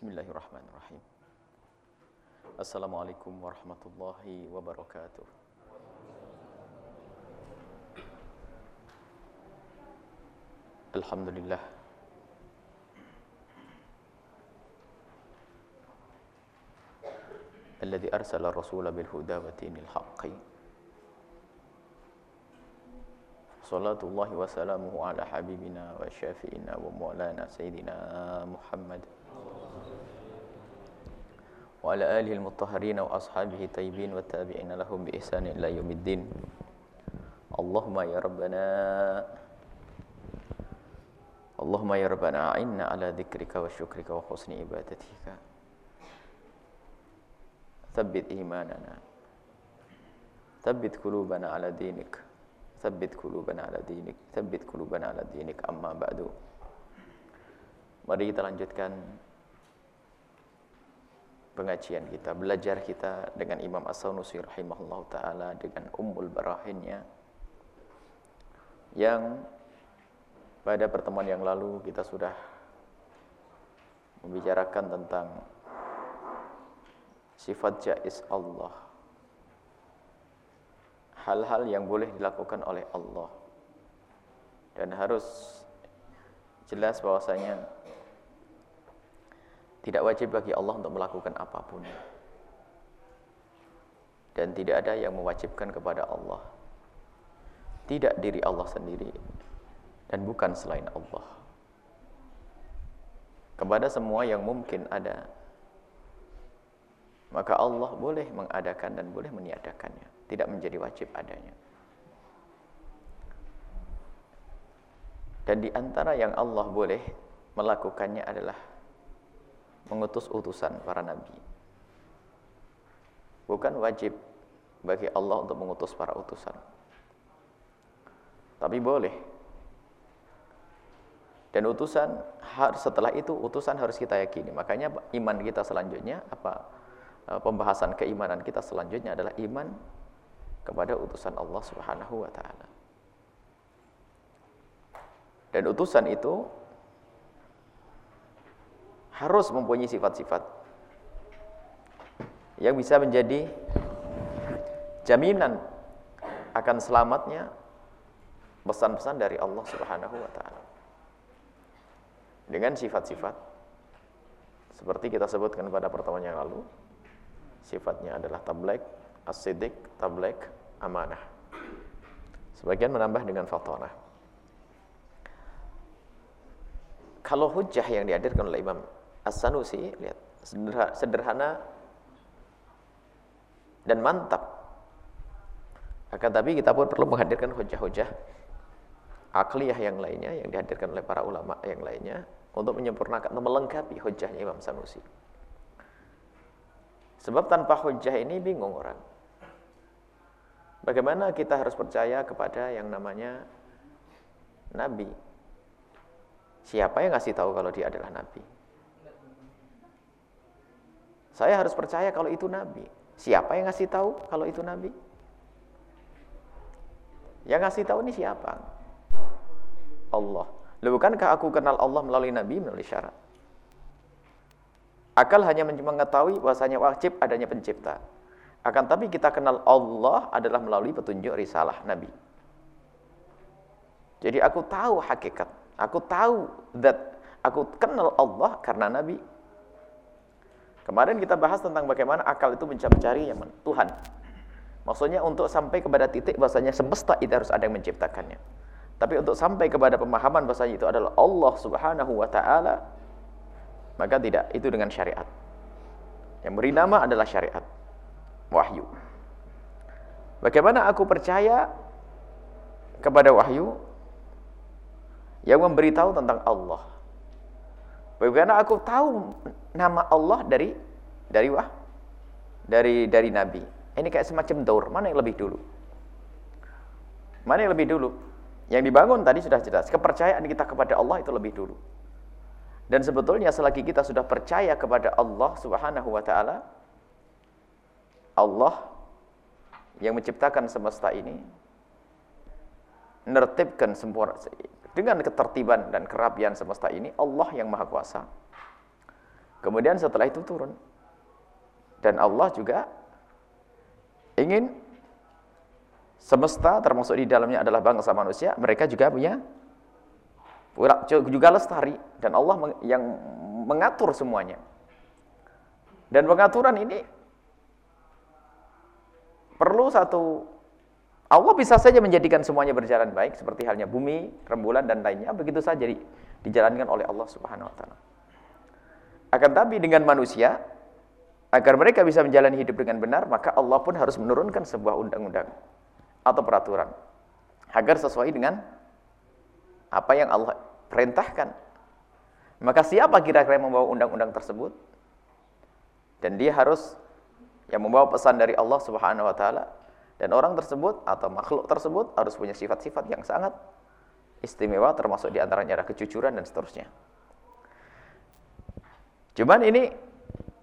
بسم الله الرحمن الرحيم السلام عليكم ورحمة الله وبركاته الحمد لله الذي أرسل الرسول بالهدى ودين الحق صلاة الله وسلامه على حبيبنا وشافئنا ومولانا سيدنا محمد وعلى آله المطهرين وأصحابه الطيبين والتابعين لهم بإحسان إلى يوم الدين. اللهم يا ربنا اللهم يا ربنا أعنا على ذكرك وشكرك وحسن عبادتك. ثبت إيماننا. ثبت قلوبنا على دينك. ثبت قلوبنا على دينك. ثبت قلوبنا على دينك. أما بعد Mari kita lanjutkan pengajian kita, belajar kita dengan Imam As-Sanusi rahimahullah ta'ala dengan ummul barahinnya yang pada pertemuan yang lalu kita sudah membicarakan tentang sifat jais Allah. Hal-hal yang boleh dilakukan oleh Allah. Dan harus jelas bahwasanya tidak wajib bagi Allah untuk melakukan apa pun. Dan tidak ada yang mewajibkan kepada Allah. Tidak diri Allah sendiri dan bukan selain Allah. Kepada semua yang mungkin ada maka Allah boleh mengadakan dan boleh meniadakannya. Tidak menjadi wajib adanya. Dan di antara yang Allah boleh melakukannya adalah mengutus utusan para nabi. Bukan wajib bagi Allah untuk mengutus para utusan. Tapi boleh. Dan utusan setelah itu utusan harus kita yakini. Makanya iman kita selanjutnya apa eh, pembahasan keimanan kita selanjutnya adalah iman kepada utusan Allah Subhanahu wa taala. Dan utusan itu harus mempunyai sifat-sifat yang bisa menjadi jaminan akan selamatnya pesan-pesan dari Allah Subhanahu wa taala. Dengan sifat-sifat seperti kita sebutkan pada pertemuan yang lalu, sifatnya adalah tablek, as-siddiq, tablek, amanah. Sebagian menambah dengan fatonah. Kalau hujah yang dihadirkan oleh Imam As-Sanusi, lihat, sederhana dan mantap. Akan tapi kita pun perlu menghadirkan hujah-hujah akliyah yang lainnya yang dihadirkan oleh para ulama yang lainnya untuk menyempurnakan atau melengkapi hujahnya Imam Sanusi. Sebab tanpa hujah ini bingung orang. Bagaimana kita harus percaya kepada yang namanya Nabi? Siapa yang ngasih tahu kalau dia adalah Nabi? Saya harus percaya kalau itu Nabi. Siapa yang ngasih tahu kalau itu Nabi? Yang ngasih tahu ini siapa? Allah. Lalu bukankah aku kenal Allah melalui Nabi, melalui syarat? Akal hanya mengetahui bahasanya wajib adanya pencipta. Akan tapi kita kenal Allah adalah melalui petunjuk risalah Nabi. Jadi aku tahu hakikat, aku tahu that aku kenal Allah karena Nabi. Kemarin kita bahas tentang bagaimana akal itu mencari yang Tuhan. Maksudnya untuk sampai kepada titik bahasanya semesta itu harus ada yang menciptakannya. Tapi untuk sampai kepada pemahaman bahasanya itu adalah Allah Subhanahu wa taala maka tidak itu dengan syariat. Yang beri nama adalah syariat wahyu. Bagaimana aku percaya kepada wahyu yang memberitahu tentang Allah? Bagaimana aku tahu nama Allah dari dari wah dari dari nabi? Ini kayak semacam daur, mana yang lebih dulu? Mana yang lebih dulu? Yang dibangun tadi sudah jelas, kepercayaan kita kepada Allah itu lebih dulu. Dan sebetulnya selagi kita sudah percaya kepada Allah Subhanahu wa taala, Allah yang menciptakan semesta ini menertibkan sempurna dengan ketertiban dan kerapian semesta ini Allah yang maha kuasa Kemudian setelah itu turun. Dan Allah juga ingin semesta termasuk di dalamnya adalah bangsa manusia, mereka juga punya juga lestari dan Allah yang mengatur semuanya. Dan pengaturan ini perlu satu Allah bisa saja menjadikan semuanya berjalan baik seperti halnya bumi, rembulan dan lainnya begitu saja dijalankan oleh Allah Subhanahu wa taala. Akan tapi dengan manusia agar mereka bisa menjalani hidup dengan benar, maka Allah pun harus menurunkan sebuah undang-undang atau peraturan agar sesuai dengan apa yang Allah perintahkan. Maka siapa kira-kira yang membawa undang-undang tersebut? Dan dia harus yang membawa pesan dari Allah Subhanahu wa taala dan orang tersebut atau makhluk tersebut harus punya sifat-sifat yang sangat istimewa termasuk di antaranya ada kejujuran dan seterusnya. Cuman ini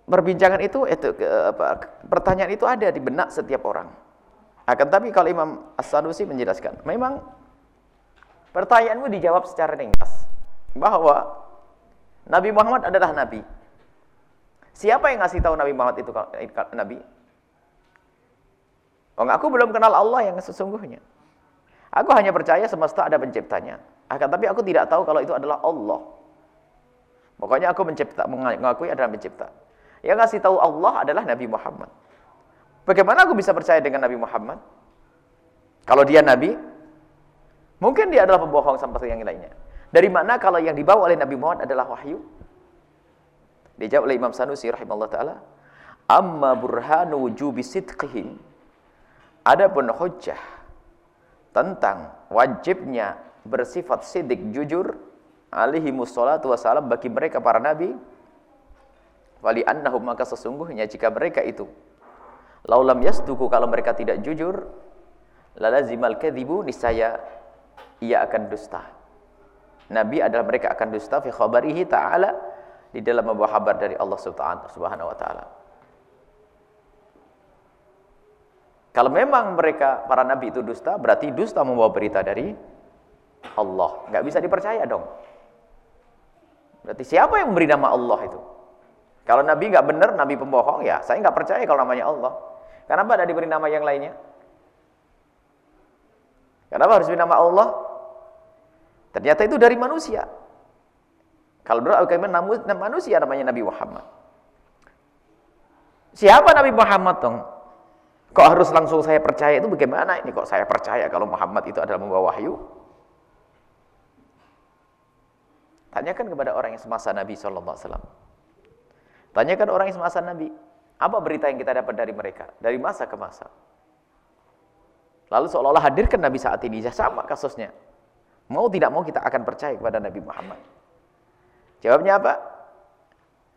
perbincangan itu, itu apa, pertanyaan itu ada di benak setiap orang. Akan tapi kalau Imam As-Sanusi menjelaskan, memang pertanyaanmu dijawab secara ringkas bahwa Nabi Muhammad adalah nabi. Siapa yang ngasih tahu Nabi Muhammad itu nabi? Oh, aku belum kenal Allah yang sesungguhnya. Aku hanya percaya semesta ada penciptanya. Akan tapi aku tidak tahu kalau itu adalah Allah. Pokoknya aku mencipta, mengakui adalah pencipta. Yang ngasih tahu Allah adalah Nabi Muhammad. Bagaimana aku bisa percaya dengan Nabi Muhammad? Kalau dia Nabi, mungkin dia adalah pembohong seperti yang lainnya. Dari mana kalau yang dibawa oleh Nabi Muhammad adalah wahyu? Dijawab oleh Imam Sanusi rahimahullah ta'ala. Amma burhanu wujubi sidqihim. Adapun hujjah tentang wajibnya bersifat sidik jujur alaihi musallatu wassalam bagi mereka para nabi wali annahum maka sesungguhnya jika mereka itu laulam yasduku kalau mereka tidak jujur lalazimal kadhibu niscaya ia akan dusta. Nabi adalah mereka akan dusta fi khabarihi ta'ala di dalam membawa kabar dari Allah Subhanahu wa taala kalau memang mereka para nabi itu dusta berarti dusta membawa berita dari Allah nggak bisa dipercaya dong Berarti siapa yang memberi nama Allah itu? Kalau Nabi nggak benar, Nabi pembohong, ya saya nggak percaya kalau namanya Allah. Kenapa ada diberi nama yang lainnya? Kenapa harus diberi nama Allah? Ternyata itu dari manusia. Kalau dulu agama manusia namanya Nabi Muhammad. Siapa Nabi Muhammad dong? Kok harus langsung saya percaya itu bagaimana ini kok saya percaya kalau Muhammad itu adalah membawa wahyu? Tanyakan kepada orang yang semasa Nabi SAW. Tanyakan orang yang semasa Nabi. Apa berita yang kita dapat dari mereka? Dari masa ke masa. Lalu seolah-olah hadirkan Nabi saat ini. Ya, sama kasusnya. Mau tidak mau kita akan percaya kepada Nabi Muhammad. Jawabnya apa?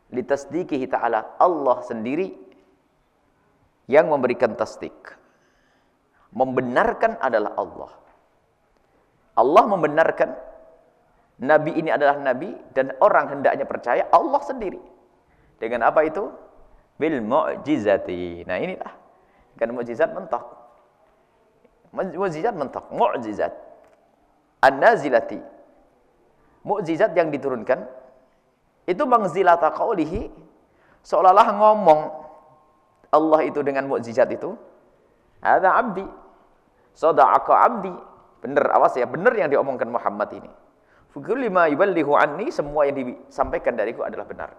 Litasdiqihi ta'ala. Allah sendiri yang memberikan tasdik. Membenarkan adalah Allah. Allah membenarkan Nabi ini adalah Nabi dan orang hendaknya percaya Allah sendiri. Dengan apa itu? Bil mu'jizati. Nah inilah. Kan mukjizat mentok. Mukjizat mentok. Mu'jizat. An-nazilati. Mukjizat yang diturunkan. Itu mangzilata qawlihi. Seolah-olah ngomong. Allah itu dengan mukjizat itu. Ada abdi. Soda'aka abdi. Benar, awas ya. Benar yang diomongkan Muhammad ini. Fukulima yuballihu anni semua yang disampaikan dariku adalah benar.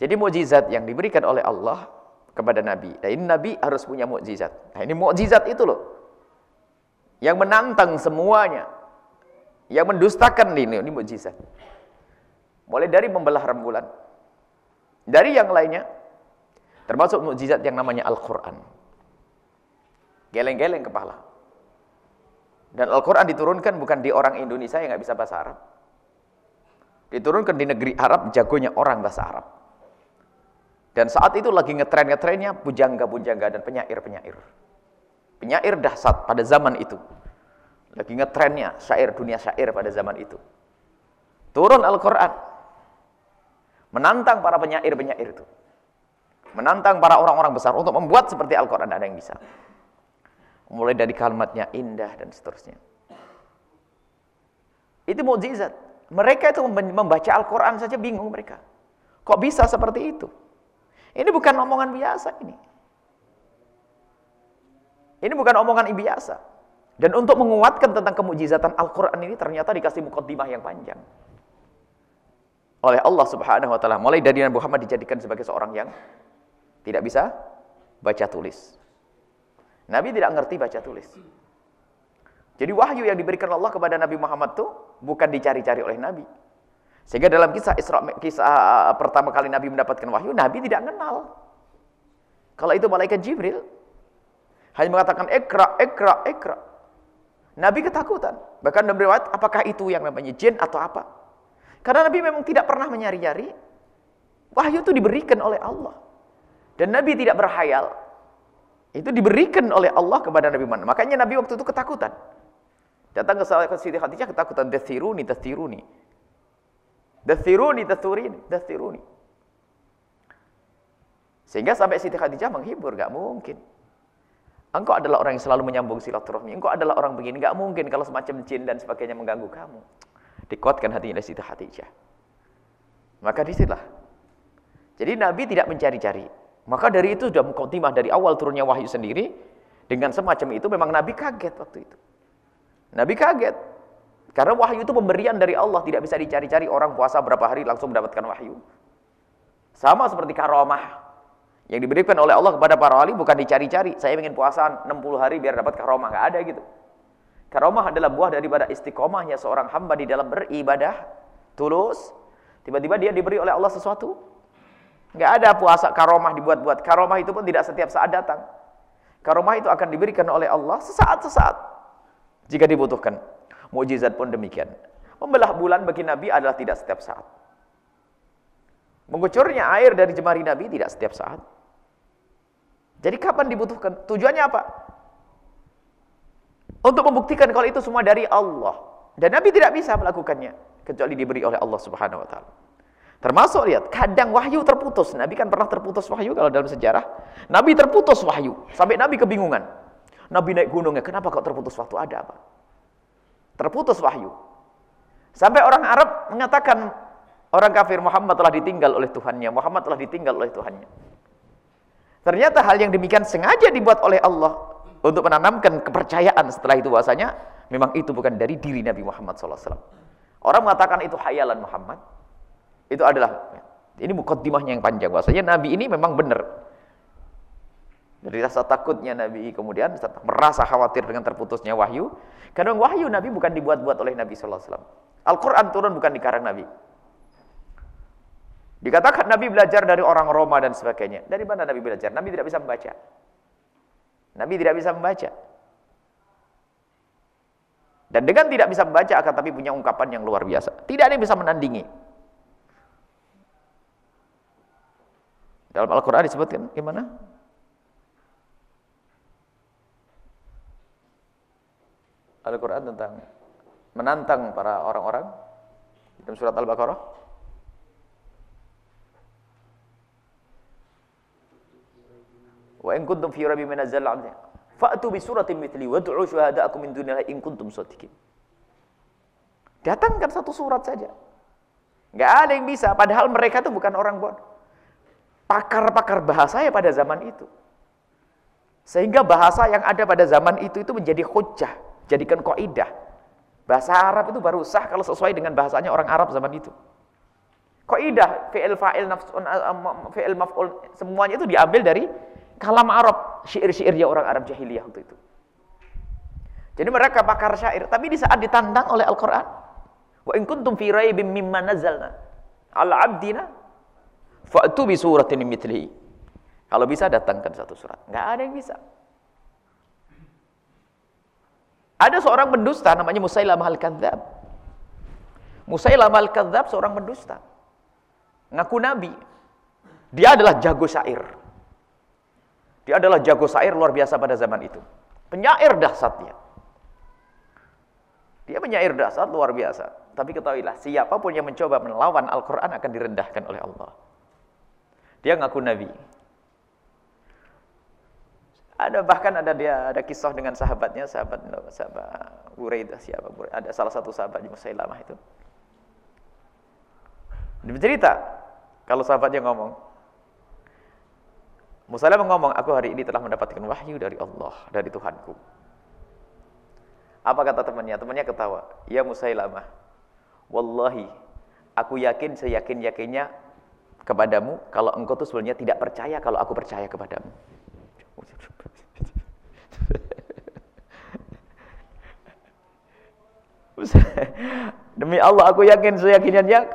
Jadi mukjizat yang diberikan oleh Allah kepada Nabi. Dan ini Nabi harus punya mukjizat. Nah ini mukjizat itu loh. Yang menantang semuanya. Yang mendustakan ini, ini mukjizat. Mulai dari membelah rembulan. Dari yang lainnya. Termasuk mukjizat yang namanya Al-Quran. Geleng-geleng kepala. Dan Al-Quran diturunkan bukan di orang Indonesia yang nggak bisa bahasa Arab. Diturunkan di negeri Arab, jagonya orang bahasa Arab. Dan saat itu lagi ngetren-ngetrennya pujangga-pujangga dan penyair-penyair. Penyair dahsyat pada zaman itu. Lagi ngetrennya syair dunia syair pada zaman itu. Turun Al-Quran. Menantang para penyair-penyair itu. Menantang para orang-orang besar untuk membuat seperti Al-Quran. Ada yang bisa. Mulai dari kalimatnya indah dan seterusnya. Itu mukjizat. Mereka itu membaca Al-Quran saja bingung mereka. Kok bisa seperti itu? Ini bukan omongan biasa ini. Ini bukan omongan biasa. Dan untuk menguatkan tentang kemujizatan Al-Quran ini ternyata dikasih mukaddimah yang panjang. Oleh Allah subhanahu wa ta'ala. Mulai dari Nabi Muhammad dijadikan sebagai seorang yang tidak bisa baca tulis. Nabi tidak ngerti baca tulis. Jadi wahyu yang diberikan Allah kepada Nabi Muhammad itu bukan dicari-cari oleh Nabi. Sehingga dalam kisah Isra kisah uh, pertama kali Nabi mendapatkan wahyu, Nabi tidak kenal. Kalau itu malaikat Jibril hanya mengatakan ikra, ikra, ikra. Nabi ketakutan. Bahkan dalam riwayat, apakah itu yang namanya jin atau apa? Karena Nabi memang tidak pernah menyari-nyari. Wahyu itu diberikan oleh Allah. Dan Nabi tidak berhayal. Itu diberikan oleh Allah kepada Nabi Muhammad. Makanya Nabi waktu itu ketakutan. Datang ke Siti Khadijah ketakutan. Dathiruni, dathiruni. Dathiruni, dathiruni, dathiruni. Sehingga sampai Siti Khadijah menghibur, gak mungkin. Engkau adalah orang yang selalu menyambung silaturahmi. Engkau adalah orang begini, gak mungkin kalau semacam jin dan sebagainya mengganggu kamu. Dikuatkan hatinya dari Siti Khadijah. Maka di situlah. Jadi Nabi tidak mencari-cari. Maka dari itu sudah mukotimah dari awal turunnya wahyu sendiri. Dengan semacam itu memang Nabi kaget waktu itu. Nabi kaget. Karena wahyu itu pemberian dari Allah, tidak bisa dicari-cari orang puasa berapa hari langsung mendapatkan wahyu. Sama seperti karomah yang diberikan oleh Allah kepada para wali bukan dicari-cari. Saya ingin puasa 60 hari biar dapat karomah, nggak ada gitu. Karomah adalah buah daripada istiqomahnya seorang hamba di dalam beribadah tulus. Tiba-tiba dia diberi oleh Allah sesuatu. Nggak ada puasa karomah dibuat-buat. Karomah itu pun tidak setiap saat datang. Karomah itu akan diberikan oleh Allah sesaat-sesaat jika dibutuhkan. Mujizat pun demikian. Membelah bulan bagi Nabi adalah tidak setiap saat. Mengucurnya air dari jemari Nabi tidak setiap saat. Jadi kapan dibutuhkan? Tujuannya apa? Untuk membuktikan kalau itu semua dari Allah. Dan Nabi tidak bisa melakukannya kecuali diberi oleh Allah Subhanahu wa taala. Termasuk lihat, kadang wahyu terputus. Nabi kan pernah terputus wahyu kalau dalam sejarah. Nabi terputus wahyu sampai Nabi kebingungan. Nabi naik gunungnya, kenapa kok terputus waktu ada apa? Terputus wahyu. Sampai orang Arab mengatakan orang kafir Muhammad telah ditinggal oleh Tuhannya. Muhammad telah ditinggal oleh Tuhannya. Ternyata hal yang demikian sengaja dibuat oleh Allah untuk menanamkan kepercayaan setelah itu bahasanya memang itu bukan dari diri Nabi Muhammad SAW. Orang mengatakan itu hayalan Muhammad. Itu adalah ini mukaddimahnya yang panjang bahasanya Nabi ini memang benar. Dari rasa takutnya Nabi kemudian merasa khawatir dengan terputusnya wahyu. Karena wahyu Nabi bukan dibuat-buat oleh Nabi SAW. Al-Quran turun bukan dikarang Nabi. Dikatakan Nabi belajar dari orang Roma dan sebagainya. Dari mana Nabi belajar? Nabi tidak bisa membaca. Nabi tidak bisa membaca. Dan dengan tidak bisa membaca akan tapi punya ungkapan yang luar biasa. Tidak ada yang bisa menandingi. Dalam Al-Quran disebutkan gimana? Al-Quran tentang menantang para orang-orang dalam surat Al-Baqarah. Wa in kuntum fi rabbin min nazzal fa'tu bi suratin mithli wad'u syuhada'akum min dunillahi in kuntum shadiqin. Datangkan satu surat saja. Enggak ada yang bisa, padahal mereka itu bukan orang bodoh. Pakar-pakar bahasa ya pada zaman itu. Sehingga bahasa yang ada pada zaman itu itu menjadi hujah Jadikan kaidah. Bahasa Arab itu baru sah kalau sesuai dengan bahasanya orang Arab zaman itu. Kaidah fi'il fa'il nafsun fi'il maf'ul semuanya itu diambil dari kalam Arab, syair-syairnya orang Arab jahiliyah waktu itu. Jadi mereka pakar syair, tapi di saat ditantang oleh Al-Qur'an, wa in kuntum fi raibim mimma nazzalna ala 'abdina fa'tu bi suratin mithlihi. Kalau bisa datangkan satu surat. Enggak ada yang bisa. Ada seorang pendusta namanya Musailamah al-Kadzab. Musailamah al-Kadzab seorang pendusta. Ngaku nabi. Dia adalah jago syair. Dia adalah jago syair luar biasa pada zaman itu. Penyair dahsyatnya. Dia penyair dahsyat luar biasa. Tapi ketahuilah, siapa pun yang mencoba melawan Al-Quran akan direndahkan oleh Allah. Dia ngaku nabi. Ada bahkan ada dia ada kisah dengan sahabatnya, sahabat sahabat Buraidah siapa? Ada salah satu sahabat Musailamah itu. Dia bercerita, Kalau sahabatnya ngomong, Musailamah ngomong, aku hari ini telah mendapatkan wahyu dari Allah, dari Tuhanku. Apa kata temannya? Temannya ketawa. Ya Musailamah, Wallahi, aku yakin seyakin-yakinnya kepadamu kalau engkau tuh sebenarnya tidak percaya kalau aku percaya kepadamu. Demi Allah aku yakin seyakinnya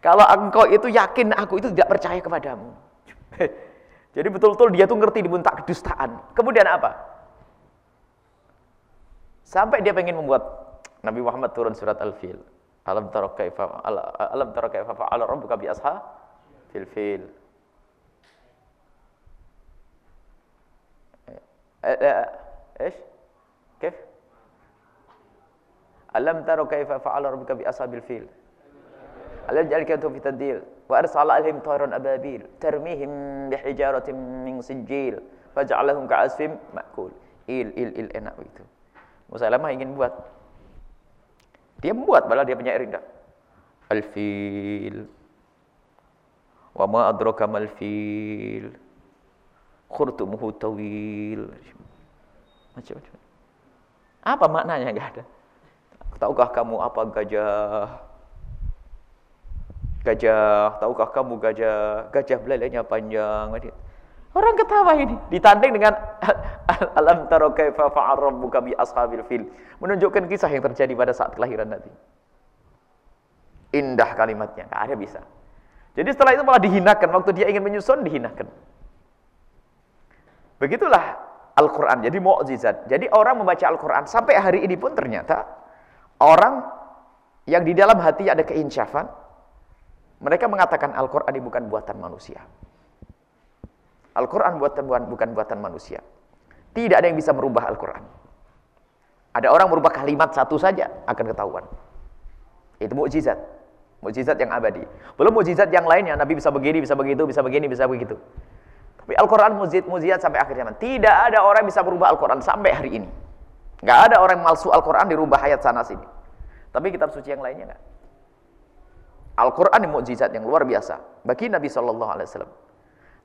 kalau engkau itu yakin aku itu tidak percaya kepadamu. Jadi betul-betul dia tuh ngerti dibuntak kedustaan. Kemudian apa? Sampai dia pengen membuat Nabi Muhammad turun surat Al-Fil. Tara kaifa alam tara kaifa fa'ala rabbuka bi fil fil. إيش كيف ألم تروا كيف فعل ربك بأصحاب الفيل ألم يجعل كيدهم في تدليل وأرسل عليهم طيرا أبابيل ترميهم بحجارة من سجيل فجعلهم كعصف مأكول il il il enak itu Musalamah ingin buat dia membuat malah dia punya indah al-fil wa ma adraka mal fil. Khurtumuhu tawil. Macam-macam. Apa maknanya? Enggak ada. Tahukah kamu apa gajah? Gajah. Tahukah kamu gajah? Gajah belalainya panjang orang ketawa ini. Ditanding dengan alam taro kaifa fa'al rabbuka bi ashabil fil? Menunjukkan kisah yang terjadi pada saat kelahiran Nabi. Indah kalimatnya enggak ada bisa. Jadi setelah itu malah dihinakan. Waktu dia ingin menyusun dihinakan. Begitulah Al-Quran. Jadi mukjizat. Jadi orang membaca Al-Quran sampai hari ini pun ternyata Orang yang di dalam hati ada keinsyafan, mereka mengatakan Al-Quran ini bukan buatan manusia. Al-Quran buatan, bukan buatan manusia. Tidak ada yang bisa merubah Al-Quran. Ada orang merubah kalimat satu saja akan ketahuan. Itu mukjizat. Mukjizat yang abadi. Belum mukjizat yang lainnya, Nabi bisa begini, bisa begitu, bisa begini, bisa begitu. Tapi Al-Quran mukjizat, sampai akhir zaman. Tidak ada orang bisa merubah Al-Quran sampai hari ini. Nggak ada orang yang malsu Al-Quran dirubah ayat sana sini. Tapi kitab suci yang lainnya nggak. Al-Quran mukjizat yang luar biasa bagi Nabi Shallallahu Alaihi.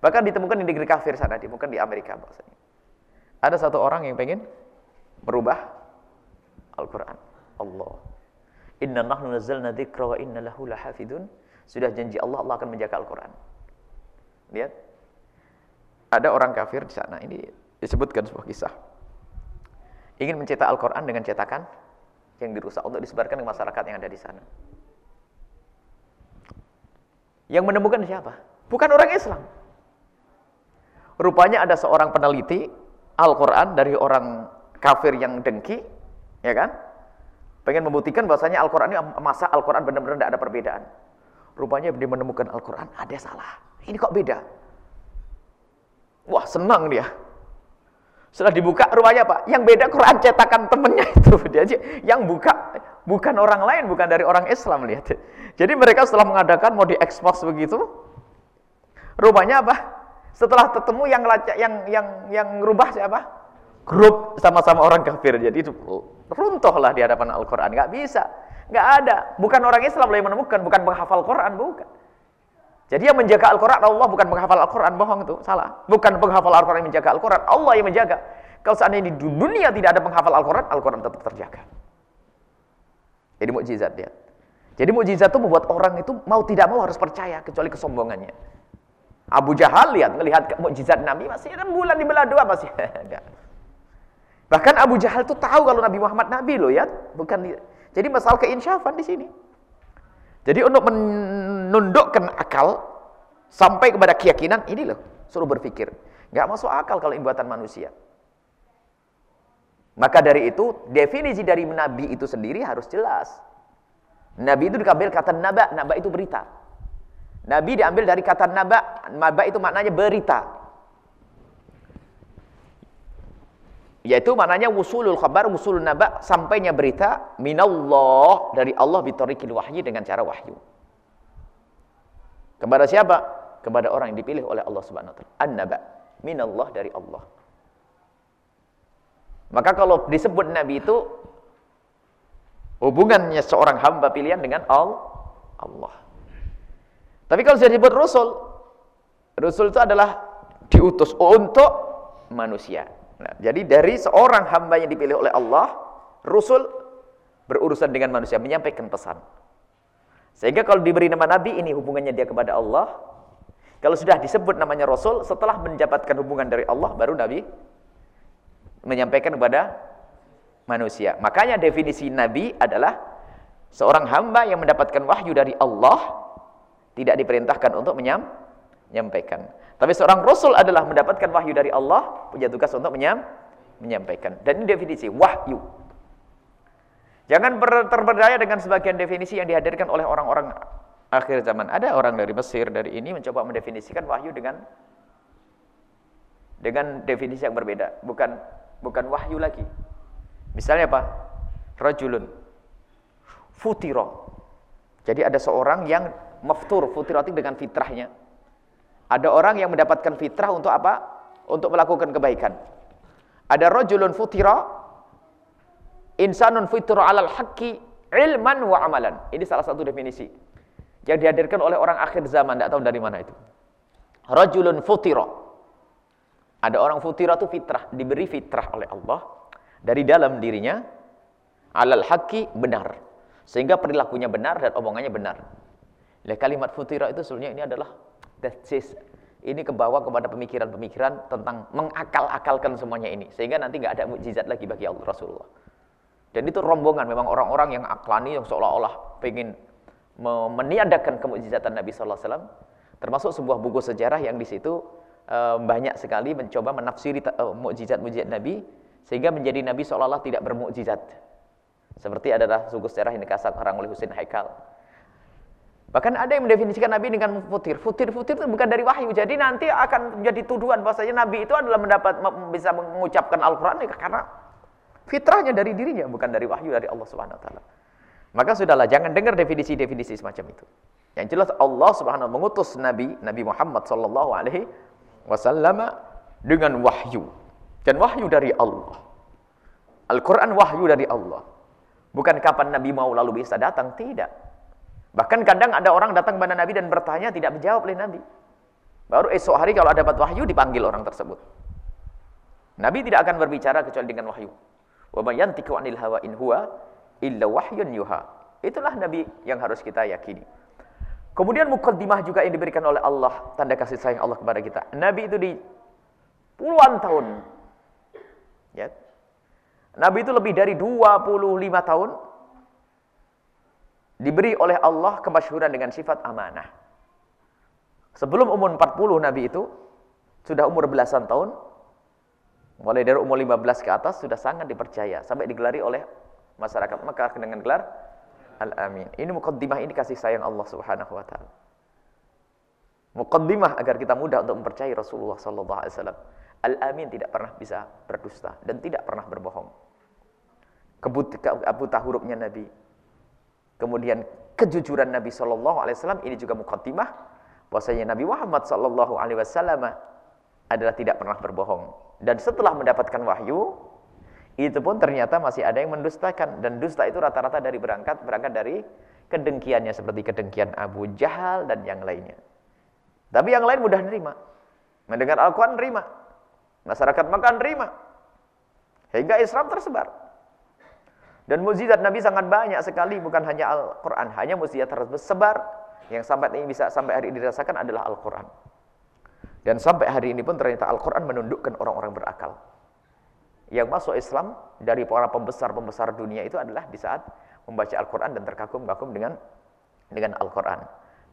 Bahkan ditemukan di negeri kafir sana, ditemukan di Amerika bahasanya. Ada satu orang yang pengen merubah Al-Quran. Allah. Inna nahnu nazzalna dzikra wa inna lahu lahafidun. Sudah janji Allah, Allah akan menjaga Al-Quran. Lihat. Ada orang kafir di sana. Ini disebutkan sebuah kisah ingin mencetak Al-Quran dengan cetakan yang dirusak untuk disebarkan ke masyarakat yang ada di sana. Yang menemukan siapa? Bukan orang Islam. Rupanya ada seorang peneliti Al-Quran dari orang kafir yang dengki, ya kan? Pengen membuktikan bahwasanya Al-Quran ini masa Al-Quran benar-benar tidak ada perbedaan. Rupanya dia menemukan Al-Quran ada salah. Ini kok beda? Wah senang dia. Setelah dibuka rumahnya apa? Yang beda Quran cetakan temennya itu. Dia aja yang buka bukan orang lain, bukan dari orang Islam lihat. Jadi mereka setelah mengadakan mau diekspos begitu, rumahnya apa? Setelah ketemu yang yang yang yang rubah siapa? Grup sama-sama orang kafir. Jadi itu runtuhlah di hadapan Al-Qur'an. Enggak bisa. Enggak ada. Bukan orang Islam yang menemukan, bukan penghafal Quran, bukan. Jadi yang menjaga Al-Quran Allah bukan menghafal Al-Quran, bohong itu, salah. Bukan penghafal Al-Quran yang menjaga Al-Quran, Allah yang menjaga. Kalau seandainya di dunia tidak ada penghafal Al-Quran, Al-Quran tetap terjaga. Jadi mukjizat dia. Jadi mukjizat itu membuat orang itu mau tidak mau harus percaya kecuali kesombongannya. Abu Jahal lihat melihat mukjizat Nabi masih enam bulan di dua masih ada. Bahkan Abu Jahal itu tahu kalau Nabi Muhammad Nabi loh ya, bukan. Jadi masalah keinsyafan di sini. Jadi untuk menundukkan akal sampai kepada keyakinan ini loh, suruh berpikir. Nggak masuk akal kalau buatan manusia. Maka dari itu, definisi dari nabi itu sendiri harus jelas. Nabi itu diambil kata naba, naba itu berita. Nabi diambil dari kata naba, naba itu maknanya berita. Yaitu maknanya wusulul khabar, wusulul naba, sampainya berita minallah dari Allah bitorikil wahyi dengan cara wahyu. Kepada siapa? Kepada orang yang dipilih oleh Allah Subhanahu wa. An-naba, minallah dari Allah. Maka kalau disebut nabi itu hubungannya seorang hamba pilihan dengan Allah. Tapi kalau sudah disebut Rasul, Rasul itu adalah diutus untuk manusia. Nah, jadi dari seorang hamba yang dipilih oleh Allah, Rasul berurusan dengan manusia, menyampaikan pesan. Sehingga kalau diberi nama Nabi, ini hubungannya dia kepada Allah. Kalau sudah disebut namanya Rasul, setelah mendapatkan hubungan dari Allah, baru Nabi menyampaikan kepada manusia. Makanya definisi Nabi adalah seorang hamba yang mendapatkan wahyu dari Allah, tidak diperintahkan untuk menyampaikan. Tapi seorang Rasul adalah mendapatkan wahyu dari Allah, punya tugas untuk menyampaikan. Dan ini definisi wahyu. Jangan terperdaya dengan sebagian definisi yang dihadirkan oleh orang-orang akhir zaman. Ada orang dari Mesir, dari ini mencoba mendefinisikan wahyu dengan dengan definisi yang berbeda. Bukan bukan wahyu lagi. Misalnya apa? Rajulun futiro. Jadi ada seorang yang maftur, futirati dengan fitrahnya. Ada orang yang mendapatkan fitrah untuk apa? Untuk melakukan kebaikan. Ada rajulun futira Insanun fitru alal haqqi ilman wa amalan. Ini salah satu definisi yang dihadirkan oleh orang akhir zaman, tidak tahu dari mana itu. Rajulun futira. Ada orang futira itu fitrah, diberi fitrah oleh Allah dari dalam dirinya alal haqqi benar. Sehingga perilakunya benar dan omongannya benar. Oleh kalimat futira itu sebenarnya ini adalah tesis ini kebawa kepada pemikiran-pemikiran tentang mengakal-akalkan semuanya ini sehingga nanti nggak ada mukjizat lagi bagi Allah Rasulullah. Dan itu rombongan memang orang-orang yang aklani yang seolah-olah ingin meniadakan kemujizatan Nabi sallallahu alaihi wasallam. Termasuk sebuah buku sejarah yang di situ uh, banyak sekali mencoba menafsiri uh, mukjizat-mukjizat Nabi sehingga menjadi Nabi seolah-olah tidak bermukjizat. Seperti adalah suku sejarah yang dikasat orang oleh Husain Haikal. Bahkan ada yang mendefinisikan Nabi dengan futir. Futir-futir itu bukan dari wahyu. Jadi nanti akan menjadi tuduhan bahwasanya Nabi itu adalah mendapat bisa mengucapkan Al-Qur'an karena Fitrahnya dari dirinya, bukan dari wahyu dari Allah Subhanahu wa taala. Maka sudahlah jangan dengar definisi-definisi semacam itu. Yang jelas Allah Subhanahu mengutus Nabi Nabi Muhammad sallallahu alaihi wasallam dengan wahyu. Dan wahyu dari Allah. Al-Qur'an wahyu dari Allah. Bukan kapan Nabi mau lalu bisa datang, tidak. Bahkan kadang ada orang datang kepada Nabi dan bertanya tidak dijawab oleh Nabi. Baru esok hari kalau dapat wahyu dipanggil orang tersebut. Nabi tidak akan berbicara kecuali dengan wahyu. Wa may yantiqu 'anil hawa in huwa illa wahyun yuha. Itulah nabi yang harus kita yakini. Kemudian mukaddimah juga yang diberikan oleh Allah, tanda kasih sayang Allah kepada kita. Nabi itu di puluhan tahun. Ya. Nabi itu lebih dari 25 tahun diberi oleh Allah kemasyhuran dengan sifat amanah. Sebelum umur 40 Nabi itu sudah umur belasan tahun Mulai dari umur 15 ke atas sudah sangat dipercaya sampai digelari oleh masyarakat Mekah dengan gelar Al-Amin. Ini mukaddimah ini kasih sayang Allah Subhanahu wa taala. Mukaddimah agar kita mudah untuk mempercayai Rasulullah sallallahu alaihi wasallam. Al-Amin tidak pernah bisa berdusta dan tidak pernah berbohong. Kebuta hurufnya Nabi. Kemudian kejujuran Nabi sallallahu alaihi wasallam ini juga mukaddimah bahwasanya Nabi Muhammad sallallahu alaihi wasallam adalah tidak pernah berbohong dan setelah mendapatkan wahyu, itu pun ternyata masih ada yang mendustakan. Dan dusta itu rata-rata dari berangkat berangkat dari kedengkiannya seperti kedengkian Abu Jahal dan yang lainnya. Tapi yang lain mudah nerima. Mendengar Al-Quran nerima. Masyarakat makan nerima. Hingga Islam tersebar. Dan mukjizat Nabi sangat banyak sekali, bukan hanya Al-Quran, hanya mukjizat tersebar yang sampai ini bisa sampai hari ini dirasakan adalah Al-Quran. Dan sampai hari ini pun ternyata Al-Quran menundukkan orang-orang berakal. Yang masuk Islam dari para pembesar-pembesar dunia itu adalah di saat membaca Al-Quran dan terkagum-kagum dengan dengan Al-Quran.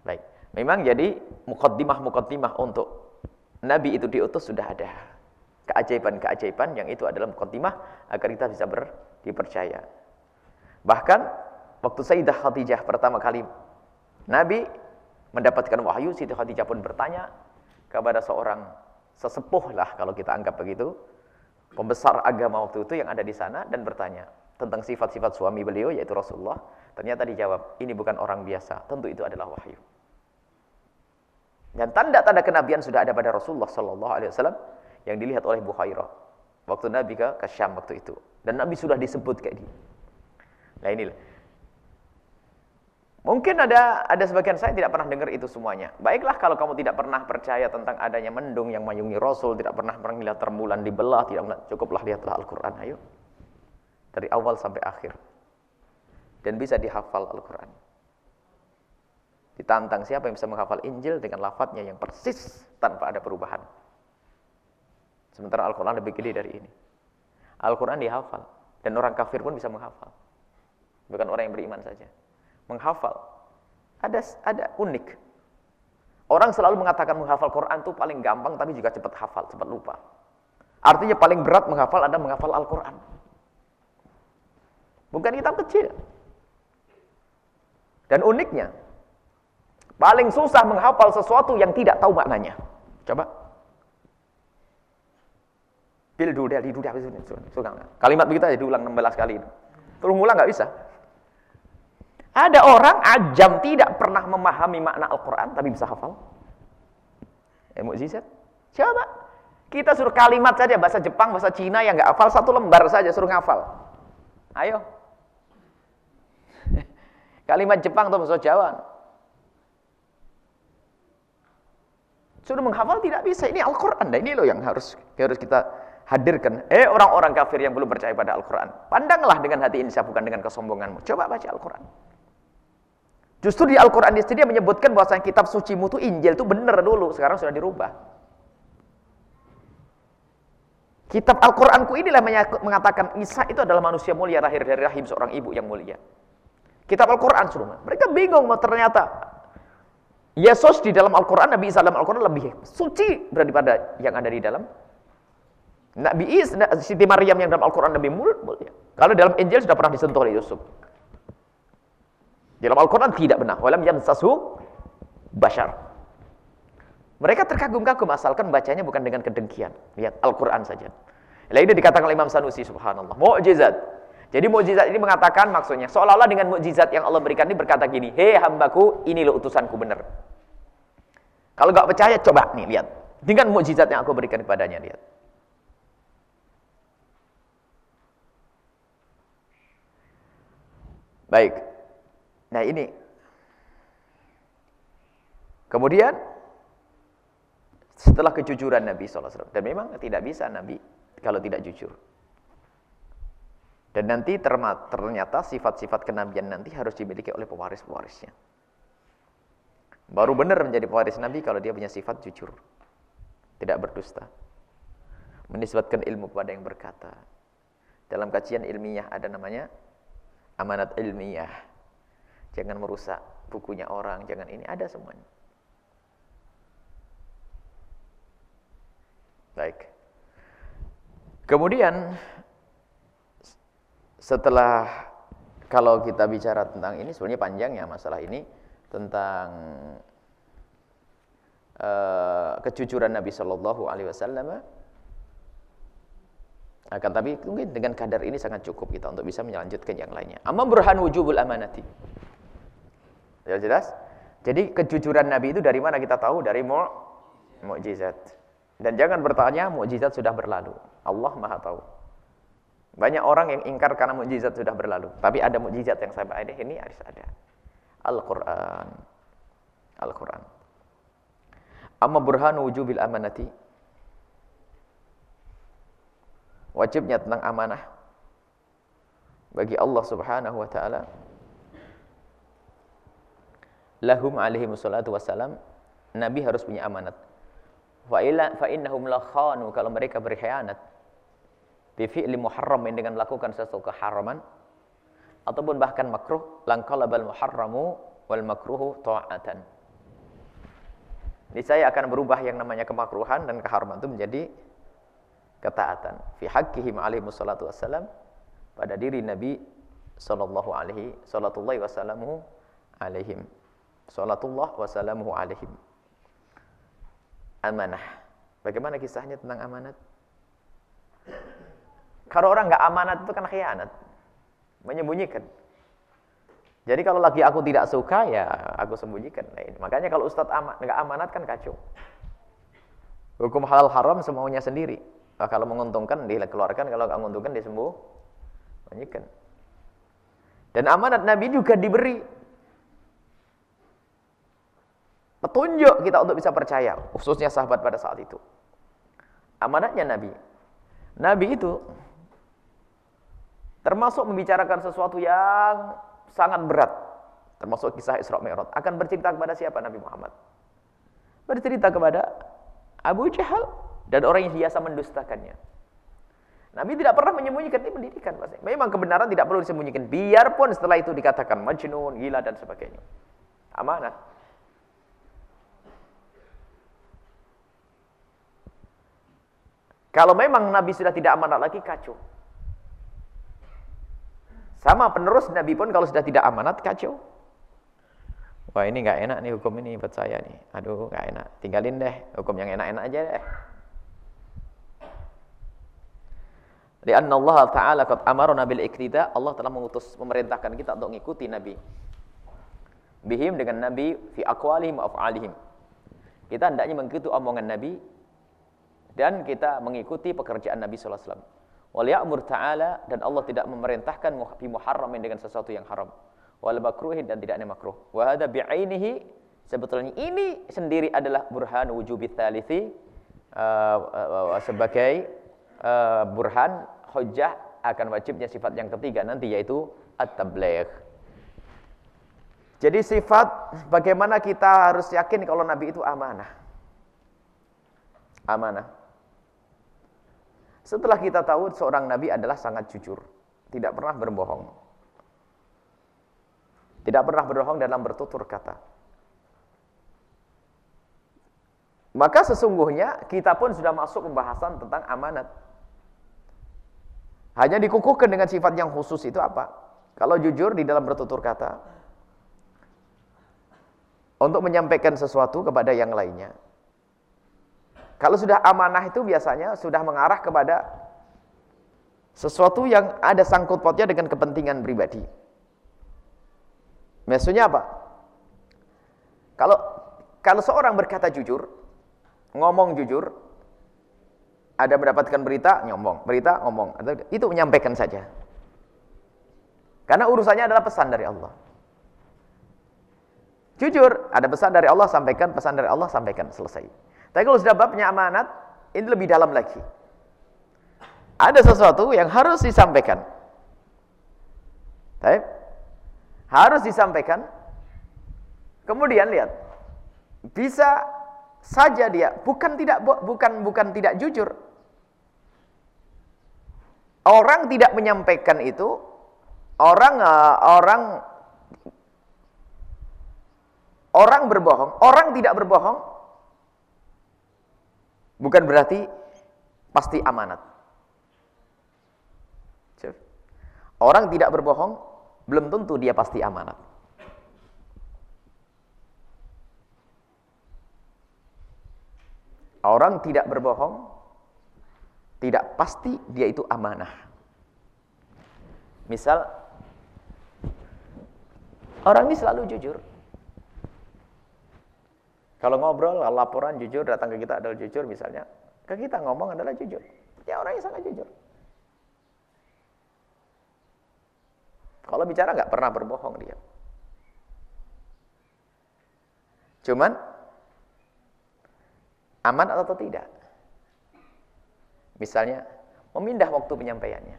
Baik. Memang jadi mukaddimah-mukaddimah untuk Nabi itu diutus sudah ada. Keajaiban-keajaiban yang itu adalah mukaddimah agar kita bisa ber, dipercaya. Bahkan waktu Sayyidah Khadijah pertama kali Nabi mendapatkan wahyu, Siti Khadijah pun bertanya, kepada seorang sesepuh lah kalau kita anggap begitu, pembesar agama waktu itu yang ada di sana dan bertanya tentang sifat-sifat suami beliau yaitu Rasulullah. Ternyata dijawab, ini bukan orang biasa, tentu itu adalah wahyu. Dan tanda-tanda kenabian sudah ada pada Rasulullah sallallahu alaihi wasallam yang dilihat oleh Bukhairah waktu Nabi ke, ke Syam waktu itu. Dan Nabi sudah disebut kayak gini. Nah inilah. Mungkin ada ada sebagian saya tidak pernah dengar itu semuanya. Baiklah kalau kamu tidak pernah percaya tentang adanya mendung yang mayungi Rasul, tidak pernah pernah melihat rembulan dibelah, tidak pernah, cukuplah lihatlah Al-Quran. Ayo. Dari awal sampai akhir. Dan bisa dihafal Al-Quran. Ditantang siapa yang bisa menghafal Injil dengan lafadznya yang persis tanpa ada perubahan. Sementara Al-Quran lebih gede dari ini. Al-Quran dihafal. Dan orang kafir pun bisa menghafal. Bukan orang yang beriman saja menghafal. Ada ada unik. Orang selalu mengatakan menghafal Quran itu paling gampang tapi juga cepat hafal, cepat lupa. Artinya paling berat menghafal ada menghafal Al-Quran. Bukan kitab kecil. Dan uniknya, paling susah menghafal sesuatu yang tidak tahu maknanya. Coba. Bil Kalimat begitu aja diulang 16 kali. Terus ngulang nggak bisa. Ada orang ajam tidak pernah memahami makna Al-Quran tapi bisa hafal. Eh, mukjizat. Coba. Kita suruh kalimat saja bahasa Jepang, bahasa Cina yang nggak hafal satu lembar saja suruh ngafal. Ayo. kalimat Jepang atau bahasa Jawa. Suruh menghafal tidak bisa. Ini Al-Quran. Nah, ini loh yang harus harus kita hadirkan. Eh orang-orang kafir yang belum percaya pada Al-Quran. Pandanglah dengan hati insya bukan dengan kesombonganmu. Coba baca Al-Quran. Justru di Al-Quran sendiri dia menyebutkan bahwa kitab suci mutu Injil itu benar dulu, sekarang sudah dirubah. Kitab Al-Quranku inilah mengatakan Isa itu adalah manusia mulia lahir dari rahim seorang ibu yang mulia. Kitab Al-Quran suruh. Mereka bingung ternyata Yesus di dalam Al-Quran, Nabi Isa dalam Al-Quran lebih suci daripada yang ada di dalam Nabi Isa, Siti Maryam yang dalam Al-Quran lebih mulia. Kalau dalam Injil sudah pernah disentuh oleh Yusuf. Dalam Al-Quran tidak benar. Walam yamsasu bashar. Mereka terkagum-kagum asalkan bacanya bukan dengan kedengkian. Lihat Al-Quran saja. Lain ini dikatakan oleh Imam Sanusi subhanallah. Mukjizat. Jadi mukjizat ini mengatakan maksudnya seolah-olah dengan mukjizat yang Allah berikan ini berkata gini, "Hei hambaku, ini lo utusanku benar." Kalau nggak percaya coba nih lihat. Dengan mukjizat yang aku berikan kepadanya lihat. Baik. Nah ini. Kemudian setelah kejujuran Nabi SAW. Dan memang tidak bisa Nabi kalau tidak jujur. Dan nanti ternyata sifat-sifat kenabian nanti harus dimiliki oleh pewaris-pewarisnya. Baru benar menjadi pewaris Nabi kalau dia punya sifat jujur. Tidak berdusta. Menisbatkan ilmu kepada yang berkata. Dalam kajian ilmiah ada namanya amanat ilmiah jangan merusak bukunya orang, jangan ini ada semuanya. Baik. Kemudian setelah kalau kita bicara tentang ini sebenarnya panjang ya masalah ini tentang uh, kejujuran Nabi Shallallahu Alaihi Wasallam akan tapi mungkin dengan kadar ini sangat cukup kita untuk bisa melanjutkan yang lainnya. Amma burhan wujubul amanati. Ya jelas? Jadi kejujuran Nabi itu dari mana kita tahu? Dari mu mukjizat. Dan jangan bertanya mukjizat sudah berlalu. Allah Maha tahu. Banyak orang yang ingkar karena mukjizat sudah berlalu. Tapi ada mukjizat yang saya baca ini harus ada. Al-Qur'an. Al-Qur'an. Amma burhanu wujubil amanati. Wajibnya tentang amanah bagi Allah Subhanahu wa taala lahum alaihi wassalatu wassalam Nabi harus punya amanat. Fa illa fa innahum la khanu kalau mereka berkhianat bi fi'li muharram dengan melakukan sesuatu keharaman ataupun bahkan makruh langkalabal muharramu wal makruhu ta'atan. Ini saya akan berubah yang namanya kemakruhan dan keharaman itu menjadi ketaatan. Fi haqqihim alaihi wassalatu wassalam pada diri Nabi sallallahu alaihi sallallahu wasallamu alaihim Salatullah wassalamuhu alaihim. Amanah. Bagaimana kisahnya tentang amanat? Kalau orang nggak amanat itu kan khianat. Menyembunyikan. Jadi kalau lagi aku tidak suka ya aku sembunyikan. Nah, ini. Makanya kalau Ustadz aman, nggak amanat kan kacau. Hukum halal haram semuanya sendiri. Nah, kalau menguntungkan dikeluarkan, kalau nggak menguntungkan disembunyikan. Dan amanat Nabi juga diberi petunjuk kita untuk bisa percaya, khususnya sahabat pada saat itu. Amanatnya Nabi. Nabi itu termasuk membicarakan sesuatu yang sangat berat, termasuk kisah Isra Mi'raj. Akan bercerita kepada siapa Nabi Muhammad? Bercerita kepada Abu Jahal dan orang yang biasa mendustakannya. Nabi tidak pernah menyembunyikan ini pendidikan. Memang kebenaran tidak perlu disembunyikan. Biarpun setelah itu dikatakan majnun, gila dan sebagainya. Amanat. Kalau memang Nabi sudah tidak amanat lagi kacau. Sama penerus Nabi pun kalau sudah tidak amanat kacau. Wah ini nggak enak nih hukum ini buat saya nih. Aduh nggak enak. Tinggalin deh hukum yang enak-enak aja deh. Lianna Allah Ta'ala qad amarna bil iktida, Allah telah mengutus memerintahkan kita untuk mengikuti Nabi. Bihim dengan Nabi fi aqwalihim wa af'alihim. Kita hendaknya mengikuti omongan Nabi dan kita mengikuti pekerjaan Nabi sallallahu alaihi wasallam. Wal ta'ala dan Allah tidak memerintahkan muharramin dengan sesuatu yang haram. Wal makruhin dan tidak makruh. Wa hadza bi'ainihi sebetulnya ini sendiri adalah burhan wujubi tsalithi uh, uh, uh, sebagai uh, burhan hujah akan wajibnya sifat yang ketiga nanti yaitu at-tabligh. Jadi sifat bagaimana kita harus yakin kalau Nabi itu amanah. Amanah. Setelah kita tahu seorang Nabi adalah sangat jujur. Tidak pernah berbohong. Tidak pernah berbohong dalam bertutur kata. Maka sesungguhnya kita pun sudah masuk pembahasan tentang amanat. Hanya dikukuhkan dengan sifat yang khusus itu apa? Kalau jujur di dalam bertutur kata, untuk menyampaikan sesuatu kepada yang lainnya. Kalau sudah amanah itu biasanya sudah mengarah kepada sesuatu yang ada sangkut pautnya dengan kepentingan pribadi. Maksudnya apa? Kalau kalau seorang berkata jujur, ngomong jujur, ada mendapatkan berita, nyombong. Berita, ngomong. Itu menyampaikan saja. Karena urusannya adalah pesan dari Allah. Jujur, ada pesan dari Allah, sampaikan. Pesan dari Allah, sampaikan. Selesai. Tapi kalau sudah babnya amanat, ini lebih dalam lagi. Ada sesuatu yang harus disampaikan. Baik. Harus disampaikan. Kemudian lihat. Bisa saja dia bukan tidak bukan bukan tidak jujur Orang tidak menyampaikan itu, orang uh, orang orang berbohong, orang tidak berbohong bukan berarti pasti amanat. Orang tidak berbohong belum tentu dia pasti amanat. Orang tidak berbohong tidak pasti dia itu amanah. Misal orang ini selalu jujur. Kalau ngobrol, laporan jujur, datang ke kita adalah jujur misalnya. Ke kita ngomong adalah jujur. Ya orang yang sangat jujur. Kalau bicara nggak pernah berbohong dia. Cuman aman atau tidak? Misalnya, memindah waktu penyampaiannya.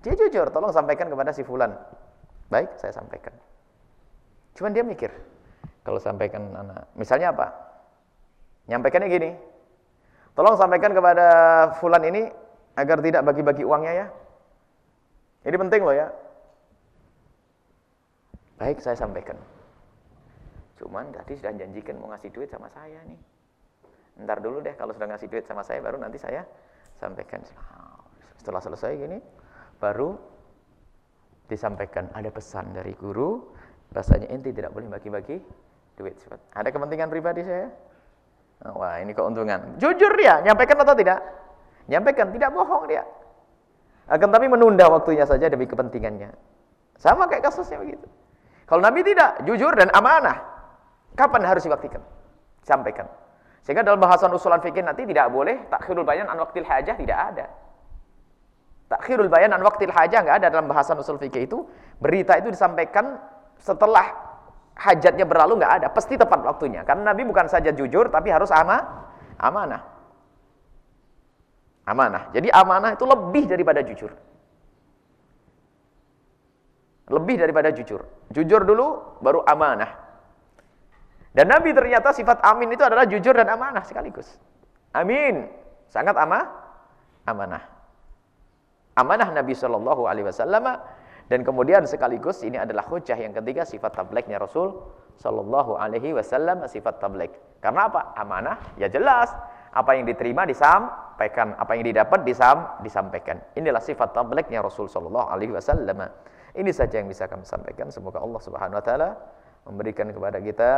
Dia jujur, tolong sampaikan kepada si fulan. Baik, saya sampaikan. Cuman dia mikir, kalau sampaikan anak, misalnya apa? Nyampaikannya gini, tolong sampaikan kepada fulan ini agar tidak bagi-bagi uangnya ya. Ini penting loh ya. Baik, saya sampaikan. Cuman tadi sudah janjikan mau ngasih duit sama saya nih. Ntar dulu deh kalau sudah ngasih duit sama saya baru nanti saya sampaikan. Setelah selesai gini baru disampaikan ada pesan dari guru rasanya inti tidak boleh bagi-bagi duit. Ada kepentingan pribadi saya? Wah, ini keuntungan. Jujur dia, nyampaikan atau tidak? Nyampaikan, tidak bohong dia. Akan tapi menunda waktunya saja demi kepentingannya. Sama kayak kasusnya begitu. Kalau Nabi tidak, jujur dan amanah. Kapan harus dibaktikan? Sampaikan. Sehingga dalam bahasan usulan fikih nanti tidak boleh takhirul bayan an waktil hajah tidak ada. Takhirul bayan an waktil hajah enggak ada dalam bahasan usul fikih itu. Berita itu disampaikan setelah hajatnya berlalu nggak ada, pasti tepat waktunya. Karena Nabi bukan saja jujur, tapi harus ama, amanah. Amanah. Jadi amanah itu lebih daripada jujur. Lebih daripada jujur. Jujur dulu, baru amanah. Dan Nabi ternyata sifat amin itu adalah jujur dan amanah sekaligus. Amin. Sangat ama, amanah. Amanah Nabi Wasallam dan kemudian sekaligus ini adalah hujah yang ketiga sifat tablignya Rasul Shallallahu Alaihi Wasallam sifat tabligh. Karena apa? Amanah. Ya jelas. Apa yang diterima disampaikan, apa yang didapat disam, disampaikan. Inilah sifat tablignya Rasul Shallallahu Alaihi Wasallam. Ini saja yang bisa kami sampaikan. Semoga Allah Subhanahu Wa Taala memberikan kepada kita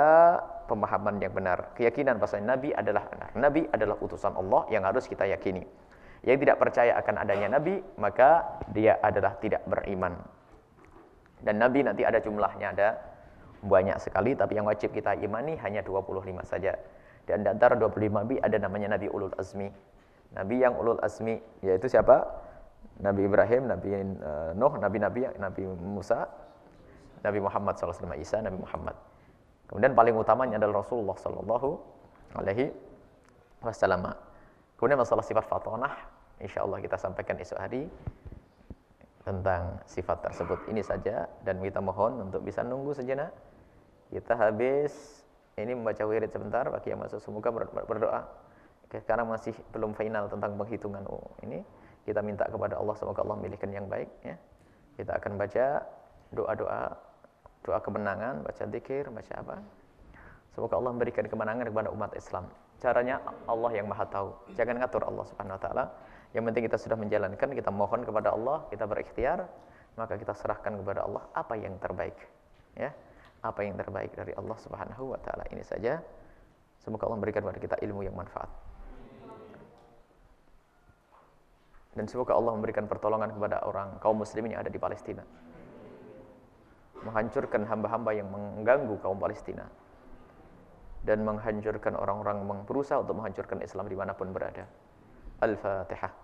pemahaman yang benar. Keyakinan bahasa Nabi adalah benar. Nabi adalah utusan Allah yang harus kita yakini. Yang tidak percaya akan adanya Nabi, maka dia adalah tidak beriman. Dan Nabi nanti ada jumlahnya, ada banyak sekali, tapi yang wajib kita imani hanya 25 saja. Dan di antara 25 Nabi ada namanya Nabi Ulul Azmi. Nabi yang Ulul Azmi, yaitu siapa? Nabi Ibrahim, Nabi uh, Nuh, Nabi-Nabi, Nabi Musa, Nabi Muhammad SAW, Isa, Nabi Muhammad. Kemudian paling utamanya adalah Rasulullah Sallallahu Alaihi Wasallam. Kemudian masalah sifat fatonah, insya Allah kita sampaikan esok hari tentang sifat tersebut. Ini saja dan kita mohon untuk bisa nunggu sejenak. Kita habis ini membaca wirid sebentar bagi yang masuk semoga berdoa. Sekarang masih belum final tentang penghitungan oh, ini kita minta kepada Allah semoga Allah memilihkan yang baik ya. Kita akan baca doa-doa doa kemenangan, baca zikir, baca apa. Semoga Allah memberikan kemenangan kepada umat Islam. Caranya Allah yang Maha tahu. Jangan ngatur Allah Subhanahu wa taala. Yang penting kita sudah menjalankan, kita mohon kepada Allah, kita berikhtiar, maka kita serahkan kepada Allah apa yang terbaik. Ya. Apa yang terbaik dari Allah Subhanahu wa taala. Ini saja. Semoga Allah memberikan kepada kita ilmu yang manfaat. Dan semoga Allah memberikan pertolongan kepada orang kaum muslimin yang ada di Palestina. Menghancurkan hamba-hamba yang mengganggu kaum Palestina. Dan menghancurkan orang-orang yang berusaha untuk menghancurkan Islam di mana pun berada. Al-Fatihah.